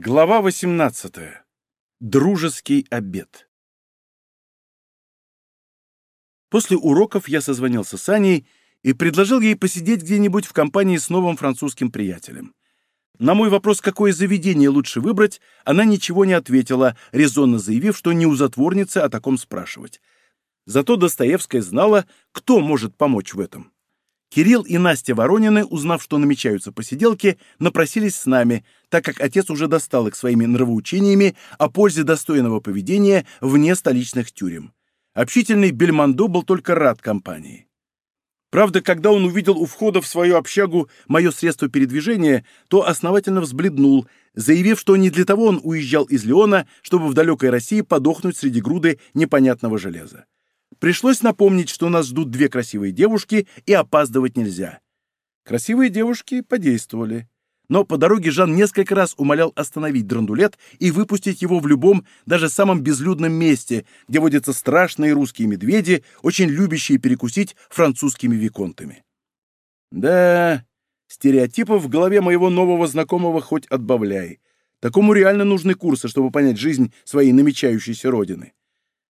Глава 18. Дружеский обед. После уроков я созвонился с Аней и предложил ей посидеть где-нибудь в компании с новым французским приятелем. На мой вопрос, какое заведение лучше выбрать, она ничего не ответила, резонно заявив, что не у затворницы о таком спрашивать. Зато Достоевская знала, кто может помочь в этом. Кирилл и Настя Воронины, узнав, что намечаются посиделки, напросились с нами, так как отец уже достал их своими нравоучениями о пользе достойного поведения вне столичных тюрем. Общительный Бельмондо был только рад компании. Правда, когда он увидел у входа в свою общагу мое средство передвижения, то основательно взбледнул, заявив, что не для того он уезжал из Леона, чтобы в далекой России подохнуть среди груды непонятного железа. Пришлось напомнить, что нас ждут две красивые девушки, и опаздывать нельзя. Красивые девушки подействовали. Но по дороге Жан несколько раз умолял остановить драндулет и выпустить его в любом, даже самом безлюдном месте, где водятся страшные русские медведи, очень любящие перекусить французскими виконтами. Да, стереотипов в голове моего нового знакомого хоть отбавляй. Такому реально нужны курсы, чтобы понять жизнь своей намечающейся родины.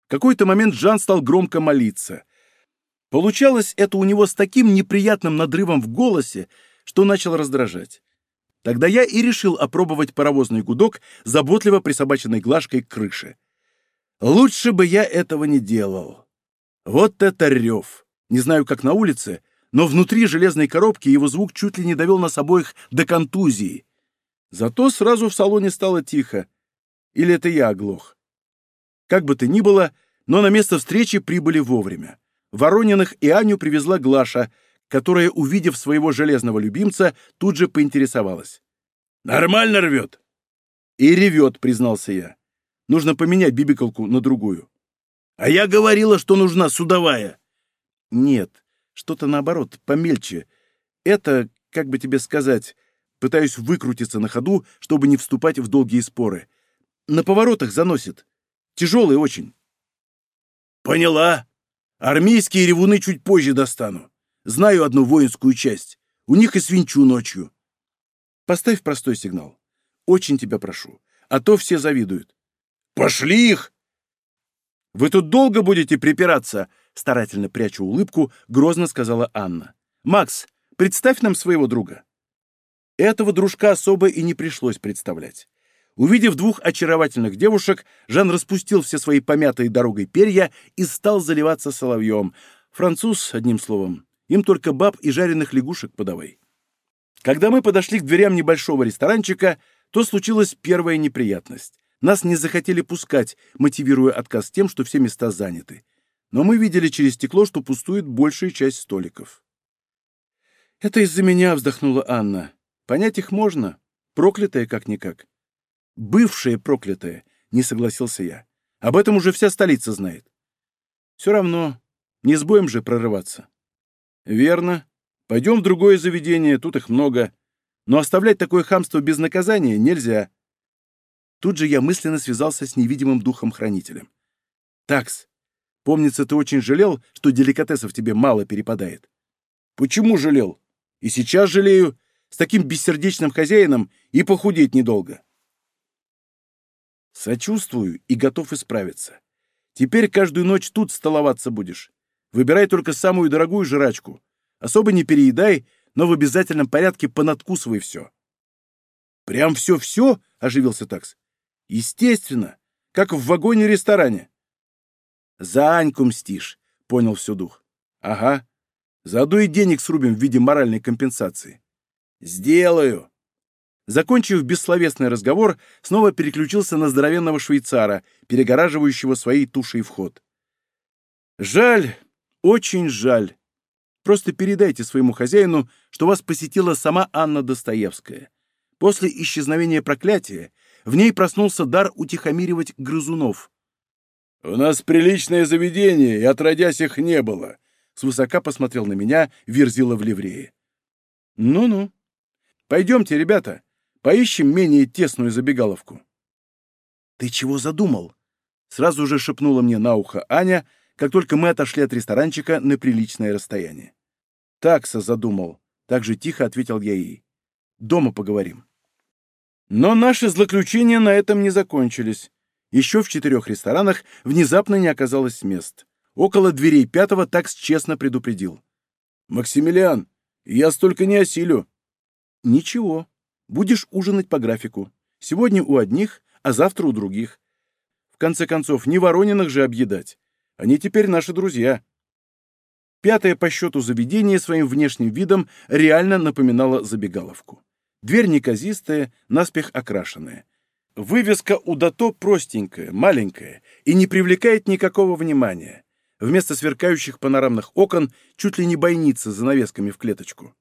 Какой-то момент Жан стал громко молиться. Получалось это у него с таким неприятным надрывом в голосе, что начал раздражать. Тогда я и решил опробовать паровозный гудок, заботливо присобаченной глажкой к крыше. Лучше бы я этого не делал. Вот это рев! Не знаю, как на улице, но внутри железной коробки его звук чуть ли не довел нас обоих до контузии. Зато сразу в салоне стало тихо. Или это я оглох? Как бы то ни было, но на место встречи прибыли вовремя. Ворониных и Аню привезла Глаша, которая, увидев своего железного любимца, тут же поинтересовалась. «Нормально рвет?» «И ревет», — признался я. «Нужно поменять бибикалку на другую». «А я говорила, что нужна судовая». «Нет, что-то наоборот, помельче. Это, как бы тебе сказать, пытаюсь выкрутиться на ходу, чтобы не вступать в долгие споры. На поворотах заносит. Тяжелый очень. Поняла. Армейские ревуны чуть позже достану. Знаю одну воинскую часть. У них и свинчу ночью. Поставь простой сигнал. Очень тебя прошу. А то все завидуют. Пошли их! Вы тут долго будете припираться? Старательно пряча улыбку, грозно сказала Анна. Макс, представь нам своего друга. Этого дружка особо и не пришлось представлять. Увидев двух очаровательных девушек, Жан распустил все свои помятые дорогой перья и стал заливаться соловьем. Француз, одним словом. Им только баб и жареных лягушек подавай. Когда мы подошли к дверям небольшого ресторанчика, то случилась первая неприятность. Нас не захотели пускать, мотивируя отказ тем, что все места заняты. Но мы видели через стекло, что пустует большая часть столиков. «Это из-за меня», — вздохнула Анна. «Понять их можно. Проклятая как-никак». Бывшая проклятая, не согласился я. Об этом уже вся столица знает. Все равно, не с боем же прорываться. Верно. Пойдем в другое заведение, тут их много. Но оставлять такое хамство без наказания нельзя. Тут же я мысленно связался с невидимым духом-хранителем. Такс, помнится, ты очень жалел, что деликатесов тебе мало перепадает. Почему жалел? И сейчас жалею. С таким бессердечным хозяином и похудеть недолго. Сочувствую и готов исправиться. Теперь каждую ночь тут столоваться будешь. Выбирай только самую дорогую жрачку. Особо не переедай, но в обязательном порядке понадкусывай все. Прям все-все? — оживился такс. Естественно, как в вагоне-ресторане. За Аньку мстишь, — понял все дух. Ага. Заодно и денег срубим в виде моральной компенсации. Сделаю. Закончив бессловесный разговор, снова переключился на здоровенного швейцара, перегораживающего своей тушей вход. «Жаль, очень жаль. Просто передайте своему хозяину, что вас посетила сама Анна Достоевская. После исчезновения проклятия в ней проснулся дар утихомиривать грызунов». «У нас приличное заведение, и отродясь их не было», — свысока посмотрел на меня Верзила в ливрее. «Ну-ну. Пойдемте, ребята». Поищем менее тесную забегаловку. «Ты чего задумал?» Сразу же шепнула мне на ухо Аня, как только мы отошли от ресторанчика на приличное расстояние. «Такса задумал», — так же тихо ответил я ей. «Дома поговорим». Но наши злоключения на этом не закончились. Еще в четырех ресторанах внезапно не оказалось мест. Около дверей пятого такс честно предупредил. «Максимилиан, я столько не осилю». «Ничего. Будешь ужинать по графику. Сегодня у одних, а завтра у других. В конце концов, не Ворониных же объедать. Они теперь наши друзья». Пятое по счету заведение своим внешним видом реально напоминало забегаловку. Дверь неказистая, наспех окрашенная. Вывеска у Дато простенькая, маленькая и не привлекает никакого внимания. Вместо сверкающих панорамных окон чуть ли не бойница с занавесками в клеточку.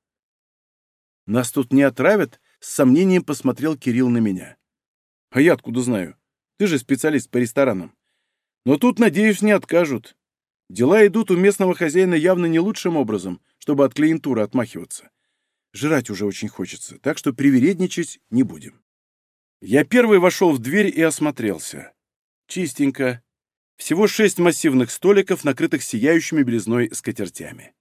«Нас тут не отравят?» — с сомнением посмотрел Кирилл на меня. «А я откуда знаю? Ты же специалист по ресторанам. Но тут, надеюсь, не откажут. Дела идут у местного хозяина явно не лучшим образом, чтобы от клиентуры отмахиваться. Жрать уже очень хочется, так что привередничать не будем. Я первый вошел в дверь и осмотрелся. Чистенько. Всего шесть массивных столиков, накрытых сияющими белизной скатертями.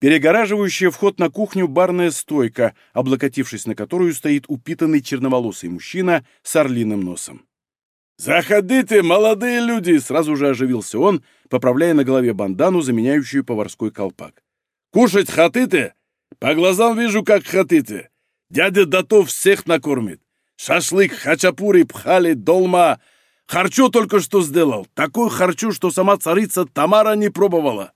Перегораживающая вход на кухню барная стойка, облокотившись на которую стоит упитанный черноволосый мужчина с орлиным носом. «Заходите, молодые люди!» — сразу же оживился он, поправляя на голове бандану, заменяющую поварской колпак. «Кушать хотите? По глазам вижу, как хотите. Дядя Датов всех накормит. Шашлык, хачапури, пхали, долма. Харчу только что сделал. Такую харчу, что сама царица Тамара не пробовала».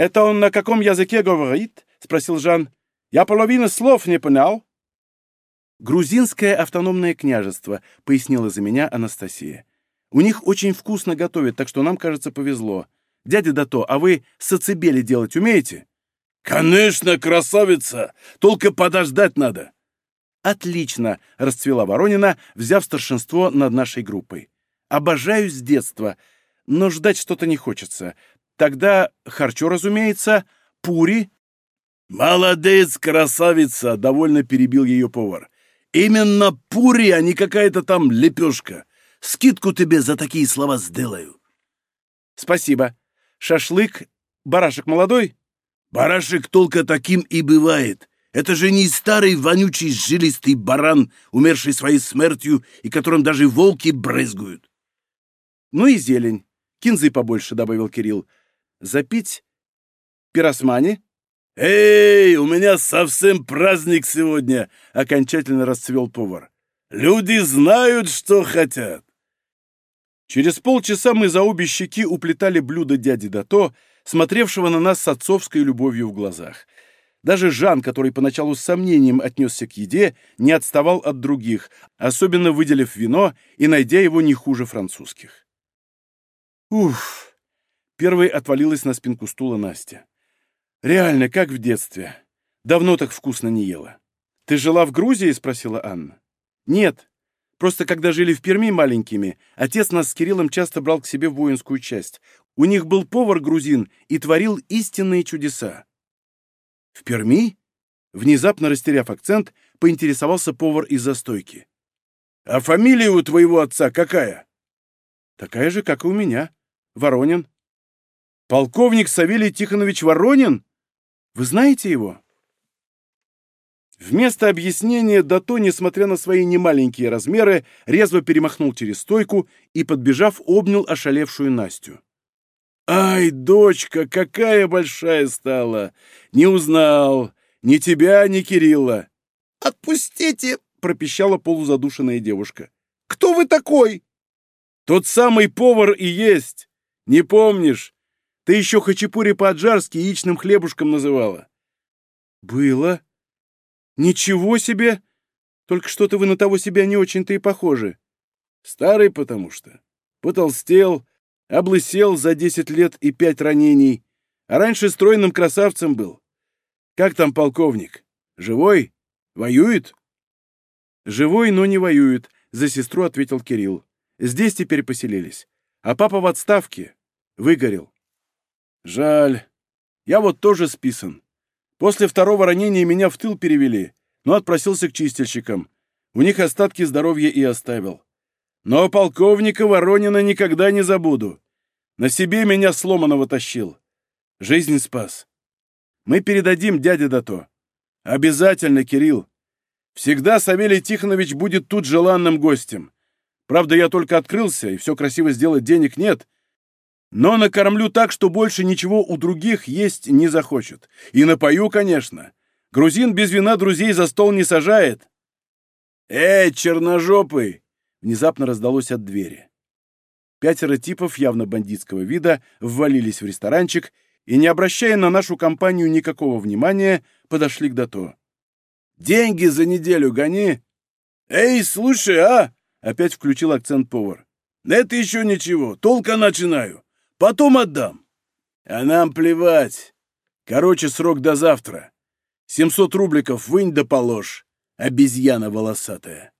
«Это он на каком языке говорит?» — спросил Жан. «Я половины слов не понял». «Грузинское автономное княжество», — пояснила за меня Анастасия. «У них очень вкусно готовят, так что нам, кажется, повезло. Дядя Дато, а вы сацебели делать умеете?» «Конечно, красавица! Только подождать надо!» «Отлично!» — расцвела Воронина, взяв старшинство над нашей группой. «Обожаю с детства, но ждать что-то не хочется. Тогда харчо, разумеется, пури...» «Молодец, красавица!» — довольно перебил ее повар. Именно пури, а не какая-то там лепешка. Скидку тебе за такие слова сделаю. Спасибо. Шашлык, барашек молодой? Барашек только таким и бывает. Это же не старый вонючий жилистый баран, умерший своей смертью и которым даже волки брызгают. Ну и зелень. Кинзы побольше, добавил Кирилл. Запить пиросмани? «Эй, у меня совсем праздник сегодня!» — окончательно расцвел повар. «Люди знают, что хотят!» Через полчаса мы за обе щеки уплетали блюдо дяди Дато, смотревшего на нас с отцовской любовью в глазах. Даже Жан, который поначалу с сомнением отнесся к еде, не отставал от других, особенно выделив вино и найдя его не хуже французских. Уф! Первой отвалилась на спинку стула Настя. Реально, как в детстве. Давно так вкусно не ела. Ты жила в Грузии? спросила Анна. Нет. Просто когда жили в Перми маленькими, отец нас с Кириллом часто брал к себе в воинскую часть. У них был повар-грузин и творил истинные чудеса. В Перми? Внезапно растеряв акцент, поинтересовался повар из застойки. «А фамилия у твоего отца какая?» «Такая же, как и у меня. Воронин». «Полковник Савелий Тихонович Воронин?» Вы знаете его?» Вместо объяснения Дато, несмотря на свои немаленькие размеры, резво перемахнул через стойку и, подбежав, обнял ошалевшую Настю. «Ай, дочка, какая большая стала! Не узнал! Ни тебя, ни Кирилла!» «Отпустите!» — пропищала полузадушенная девушка. «Кто вы такой?» «Тот самый повар и есть! Не помнишь? Ты еще хачапури по-аджарски яичным хлебушком называла. Было. Ничего себе! Только что-то вы на того себя не очень-то и похожи. Старый потому что. Потолстел, облысел за десять лет и пять ранений, а раньше стройным красавцем был. Как там полковник? Живой? Воюет? Живой, но не воюет, за сестру ответил Кирилл. Здесь теперь поселились. А папа в отставке. Выгорел. Жаль. Я вот тоже списан. После второго ранения меня в тыл перевели, но отпросился к чистильщикам. У них остатки здоровья и оставил. Но полковника Воронина никогда не забуду. На себе меня сломанного тащил. Жизнь спас. Мы передадим дяде Дато. Обязательно, Кирилл. Всегда Савелий Тихонович будет тут желанным гостем. Правда, я только открылся, и все красиво сделать денег нет. Но накормлю так, что больше ничего у других есть не захочет. И напою, конечно. Грузин без вина друзей за стол не сажает. «Эй, черножопый!» — внезапно раздалось от двери. Пятеро типов явно бандитского вида ввалились в ресторанчик и, не обращая на нашу компанию никакого внимания, подошли к Дато. «Деньги за неделю гони!» «Эй, слушай, а!» — опять включил акцент повар. «Это еще ничего, только начинаю. Потом отдам». «А нам плевать. Короче, срок до завтра. Семьсот рубликов вынь да положь, обезьяна волосатая».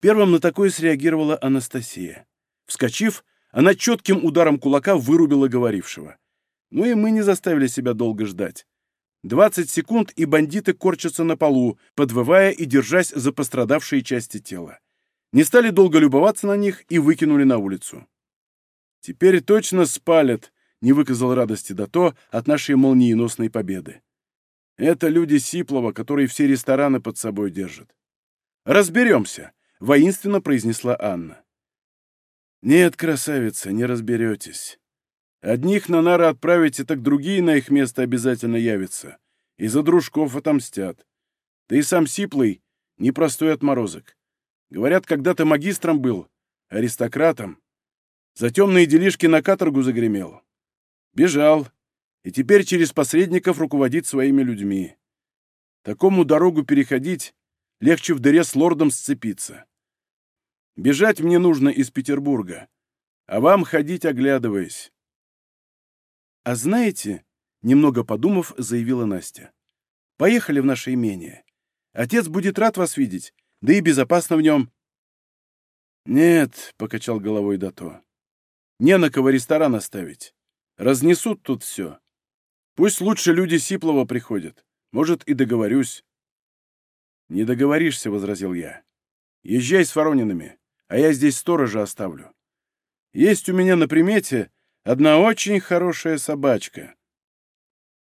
Первым на такое среагировала Анастасия. Вскочив, она четким ударом кулака вырубила говорившего. Ну и мы не заставили себя долго ждать. Двадцать секунд, и бандиты корчатся на полу, подвывая и держась за пострадавшие части тела не стали долго любоваться на них и выкинули на улицу. «Теперь точно спалят», — не выказал радости Дато от нашей молниеносной победы. «Это люди Сиплова, которые все рестораны под собой держат». «Разберемся», — воинственно произнесла Анна. «Нет, красавица, не разберетесь. Одних на нары отправите, так другие на их место обязательно явятся. И за дружков отомстят. Да и сам Сиплый — непростой отморозок. Говорят, когда ты магистром был, аристократом. За темные делишки на каторгу загремел. Бежал, и теперь через посредников руководит своими людьми. Такому дорогу переходить легче в дыре с лордом сцепиться. Бежать мне нужно из Петербурга, а вам ходить, оглядываясь. А знаете, немного подумав, заявила Настя, поехали в наше имение. Отец будет рад вас видеть да и безопасно в нем. «Нет», — покачал головой Дато, — «не на кого ресторан оставить. Разнесут тут все. Пусть лучше люди Сиплова приходят. Может, и договорюсь». «Не договоришься», — возразил я. «Езжай с Воронинами, а я здесь сторожа оставлю. Есть у меня на примете одна очень хорошая собачка».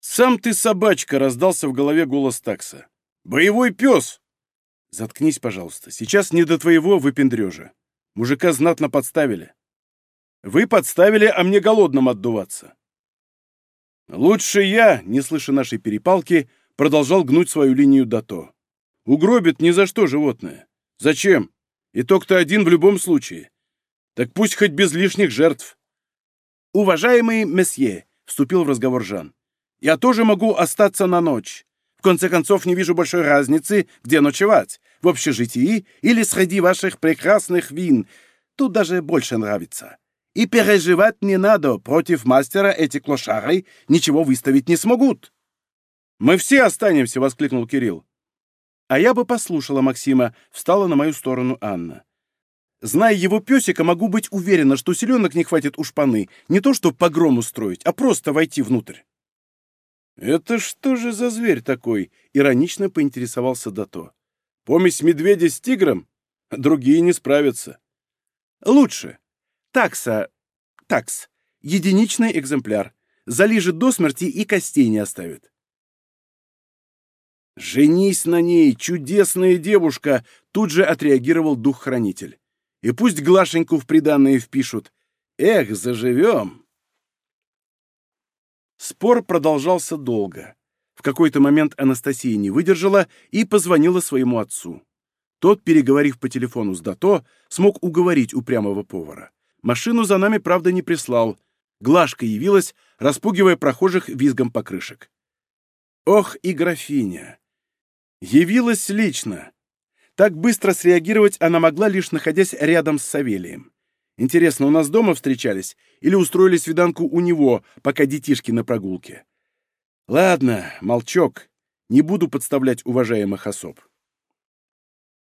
«Сам ты собачка!» — раздался в голове голос такса. «Боевой пес!» Заткнись, пожалуйста. Сейчас не до твоего выпендрежа. Мужика знатно подставили. Вы подставили, а мне голодным отдуваться. Лучше я, не слыша нашей перепалки, продолжал гнуть свою линию Дато. Угробит ни за что животное. Зачем? Итог-то один в любом случае. Так пусть хоть без лишних жертв. Уважаемый месье, вступил в разговор Жан, я тоже могу остаться на ночь. В конце концов, не вижу большой разницы, где ночевать. В общежитии или среди ваших прекрасных вин. Тут даже больше нравится. И переживать не надо. Против мастера эти клошары ничего выставить не смогут. «Мы все останемся!» — воскликнул Кирилл. А я бы послушала Максима, встала на мою сторону Анна. Зная его песика, могу быть уверена, что селенок не хватит у шпаны, не то что погром устроить, а просто войти внутрь. «Это что же за зверь такой?» — иронично поинтересовался Дато. «Помесь медведя с тигром? Другие не справятся». «Лучше. Такса... Такс. Единичный экземпляр. Залижет до смерти и костей не оставит». «Женись на ней, чудесная девушка!» — тут же отреагировал дух-хранитель. «И пусть Глашеньку в приданное впишут. Эх, заживем!» Спор продолжался долго. В какой-то момент Анастасия не выдержала и позвонила своему отцу. Тот, переговорив по телефону с Дато, смог уговорить упрямого повара. Машину за нами, правда, не прислал. Глашка явилась, распугивая прохожих визгом покрышек. Ох и графиня! Явилась лично. Так быстро среагировать она могла, лишь находясь рядом с Савелием. Интересно, у нас дома встречались или устроили свиданку у него, пока детишки на прогулке? Ладно, молчок. Не буду подставлять уважаемых особ.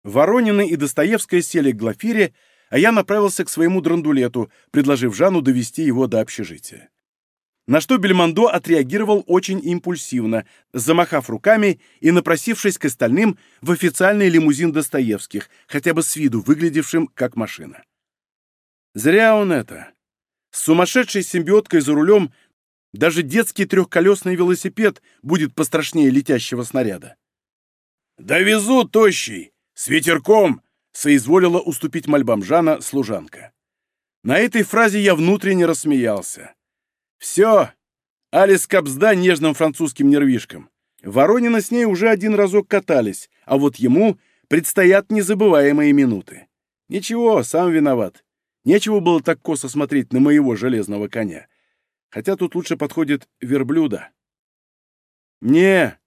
Воронины и Достоевская сели к Глафире, а я направился к своему драндулету, предложив Жану довести его до общежития. На что Бельмондо отреагировал очень импульсивно, замахав руками и напросившись к остальным в официальный лимузин Достоевских, хотя бы с виду выглядевшим как машина. Зря он это. С сумасшедшей симбиоткой за рулем даже детский трехколесный велосипед будет пострашнее летящего снаряда. «Довезу, тощий! С ветерком!» — соизволила уступить мольбам Жана служанка. На этой фразе я внутренне рассмеялся. «Все! Алис Кобзда нежным французским нервишком. Воронина с ней уже один разок катались, а вот ему предстоят незабываемые минуты. Ничего, сам виноват. Нечего было так косо смотреть на моего железного коня. Хотя тут лучше подходит верблюда. Не,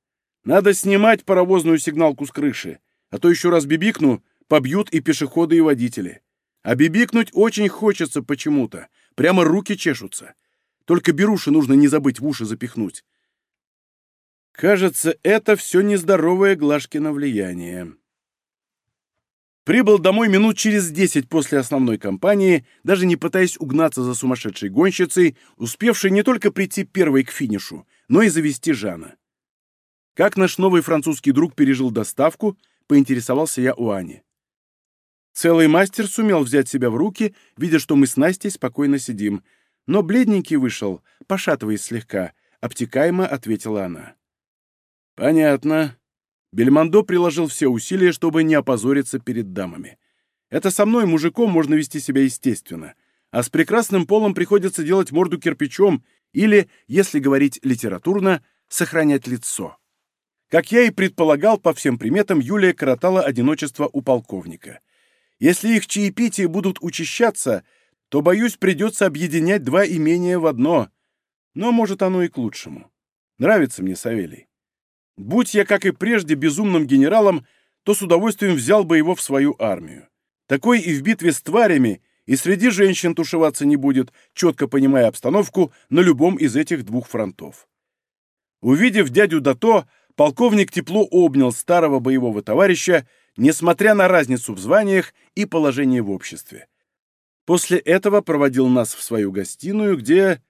надо снимать паровозную сигналку с крыши, а то еще раз бибикну, побьют и пешеходы, и водители. А бибикнуть очень хочется почему-то. Прямо руки чешутся. Только беруши нужно не забыть в уши запихнуть. Кажется, это все нездоровое Глашкино влияние. Прибыл домой минут через десять после основной кампании, даже не пытаясь угнаться за сумасшедшей гонщицей, успевшей не только прийти первой к финишу, но и завести Жана. Как наш новый французский друг пережил доставку, поинтересовался я у Ани. Целый мастер сумел взять себя в руки, видя, что мы с Настей спокойно сидим, но бледненький вышел, пошатываясь слегка, обтекаемо ответила она. «Понятно. Бельмондо приложил все усилия, чтобы не опозориться перед дамами. Это со мной, мужиком, можно вести себя естественно, а с прекрасным полом приходится делать морду кирпичом или, если говорить литературно, сохранять лицо. Как я и предполагал, по всем приметам, Юлия коротала одиночество у полковника. Если их чаепития будут учащаться, то, боюсь, придется объединять два имения в одно. Но, может, оно и к лучшему. Нравится мне Савелий. Будь я, как и прежде, безумным генералом, то с удовольствием взял бы его в свою армию. Такой и в битве с тварями, и среди женщин тушеваться не будет, четко понимая обстановку на любом из этих двух фронтов. Увидев дядю Дато, полковник тепло обнял старого боевого товарища, несмотря на разницу в званиях и положении в обществе. После этого проводил нас в свою гостиную, где...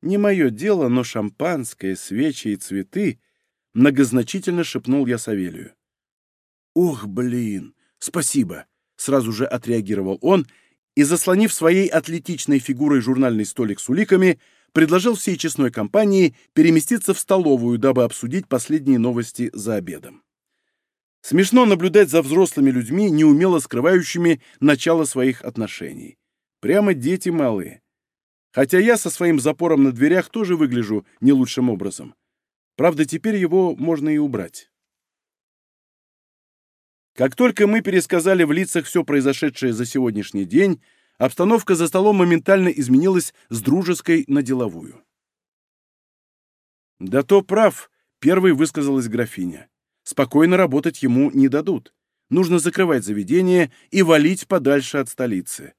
Не мое дело, но шампанское, свечи и цветы — Многозначительно шепнул я Савелию. «Ох, блин! Спасибо!» Сразу же отреагировал он и, заслонив своей атлетичной фигурой журнальный столик с уликами, предложил всей честной компании переместиться в столовую, дабы обсудить последние новости за обедом. Смешно наблюдать за взрослыми людьми, неумело скрывающими начало своих отношений. Прямо дети малые. Хотя я со своим запором на дверях тоже выгляжу не лучшим образом. Правда, теперь его можно и убрать. Как только мы пересказали в лицах все произошедшее за сегодняшний день, обстановка за столом моментально изменилась с дружеской на деловую. «Да то прав», — первой высказалась графиня. «Спокойно работать ему не дадут. Нужно закрывать заведение и валить подальше от столицы.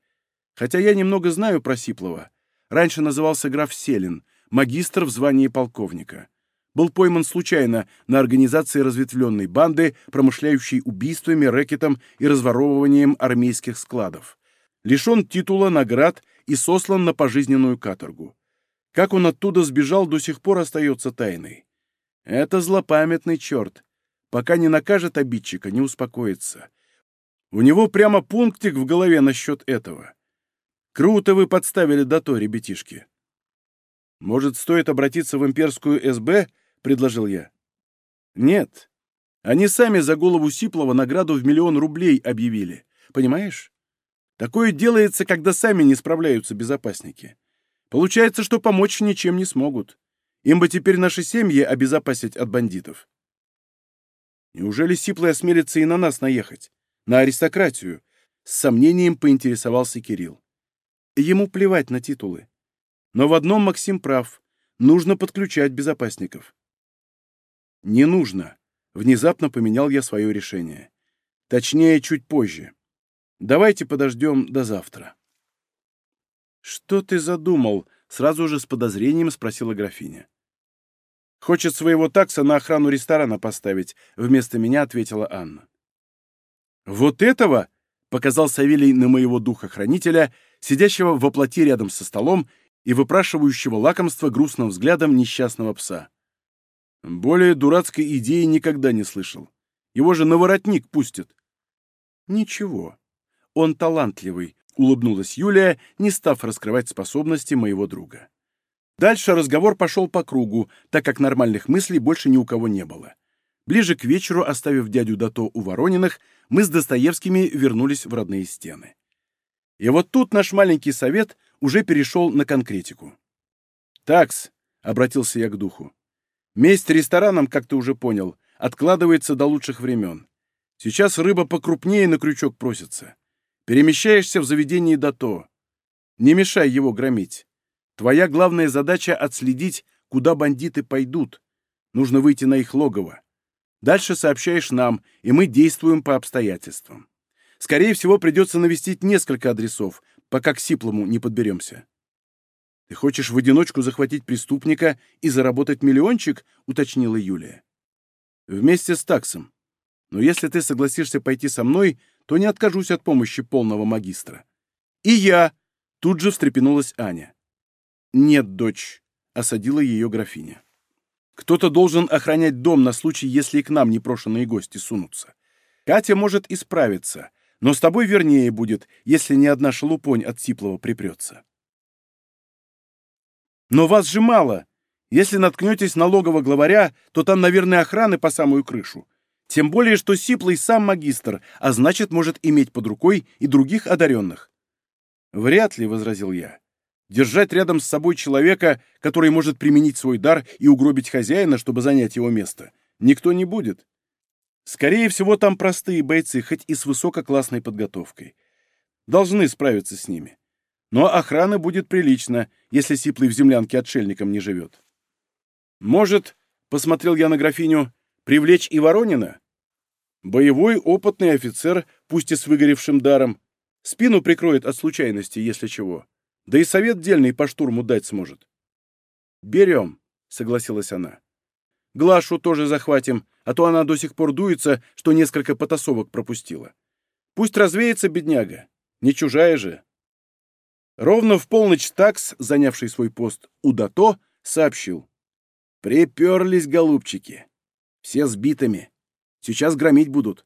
Хотя я немного знаю про Сиплова. Раньше назывался граф Селин, магистр в звании полковника был пойман случайно на организации разветвленной банды, промышляющей убийствами, рэкетом и разворовыванием армейских складов. Лишен титула, наград и сослан на пожизненную каторгу. Как он оттуда сбежал, до сих пор остается тайной. Это злопамятный черт. Пока не накажет обидчика, не успокоится. У него прямо пунктик в голове насчет этого. Круто вы подставили дато, ребятишки. Может, стоит обратиться в имперскую СБ предложил я. Нет. Они сами за голову Сиплова награду в миллион рублей объявили. Понимаешь? Такое делается, когда сами не справляются безопасники. Получается, что помочь ничем не смогут. Им бы теперь наши семьи обезопасить от бандитов. Неужели Сиплый осмелится и на нас наехать? На аристократию? С сомнением поинтересовался Кирилл. Ему плевать на титулы. Но в одном Максим прав. Нужно подключать безопасников. «Не нужно», — внезапно поменял я свое решение. Точнее, чуть позже. Давайте подождем до завтра. «Что ты задумал?» — сразу же с подозрением спросила графиня. «Хочет своего такса на охрану ресторана поставить», — вместо меня ответила Анна. «Вот этого?» — показал Савелий на моего духа-хранителя, сидящего во плоти рядом со столом и выпрашивающего лакомство грустным взглядом несчастного пса. Более дурацкой идеи никогда не слышал. Его же на воротник пустят. Ничего. Он талантливый, улыбнулась Юлия, не став раскрывать способности моего друга. Дальше разговор пошел по кругу, так как нормальных мыслей больше ни у кого не было. Ближе к вечеру, оставив дядю Дато у Ворониных, мы с Достоевскими вернулись в родные стены. И вот тут наш маленький совет уже перешел на конкретику. «Такс», — обратился я к духу, — «месть ресторанам, как ты уже понял, откладывается до лучших времен. Сейчас рыба покрупнее на крючок просится. Перемещаешься в заведении Дато. Не мешай его громить. Твоя главная задача — отследить, куда бандиты пойдут. Нужно выйти на их логово. Дальше сообщаешь нам, и мы действуем по обстоятельствам. Скорее всего, придется навестить несколько адресов, пока к Сиплому не подберемся. «Ты хочешь в одиночку захватить преступника и заработать миллиончик?» — уточнила Юлия. «Вместе с таксом. Но если ты согласишься пойти со мной, то не откажусь от помощи полного магистра». «И я!» — тут же встрепенулась Аня. «Нет, дочь», — осадила ее графиня. «Кто-то должен охранять дом на случай, если и к нам непрошенные гости сунутся. Катя может исправиться, но с тобой вернее будет, если ни одна шелупонь от Сиплова припрется». «Но вас же мало. Если наткнетесь на логово главаря, то там, наверное, охраны по самую крышу. Тем более, что Сиплый сам магистр, а значит, может иметь под рукой и других одаренных». «Вряд ли», — возразил я. Держать рядом с собой человека, который может применить свой дар и угробить хозяина, чтобы занять его место, никто не будет. Скорее всего, там простые бойцы, хоть и с высококлассной подготовкой. Должны справиться с ними. Но охрана будет прилично, если Сиплый в землянке отшельником не живет. Может, — посмотрел я на графиню, — привлечь и Воронина? Боевой, опытный офицер, пусть и с выгоревшим даром, спину прикроет от случайности, если чего. Да и совет дельный по штурму дать сможет. «Берем», — согласилась она. «Глашу тоже захватим, а то она до сих пор дуется, что несколько потасовок пропустила. Пусть развеется бедняга, не чужая же». Ровно в полночь такс, занявший свой пост у Дато, сообщил. «Приперлись, голубчики. Все сбитыми. Сейчас громить будут.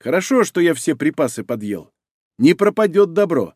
Хорошо, что я все припасы подъел. Не пропадет добро.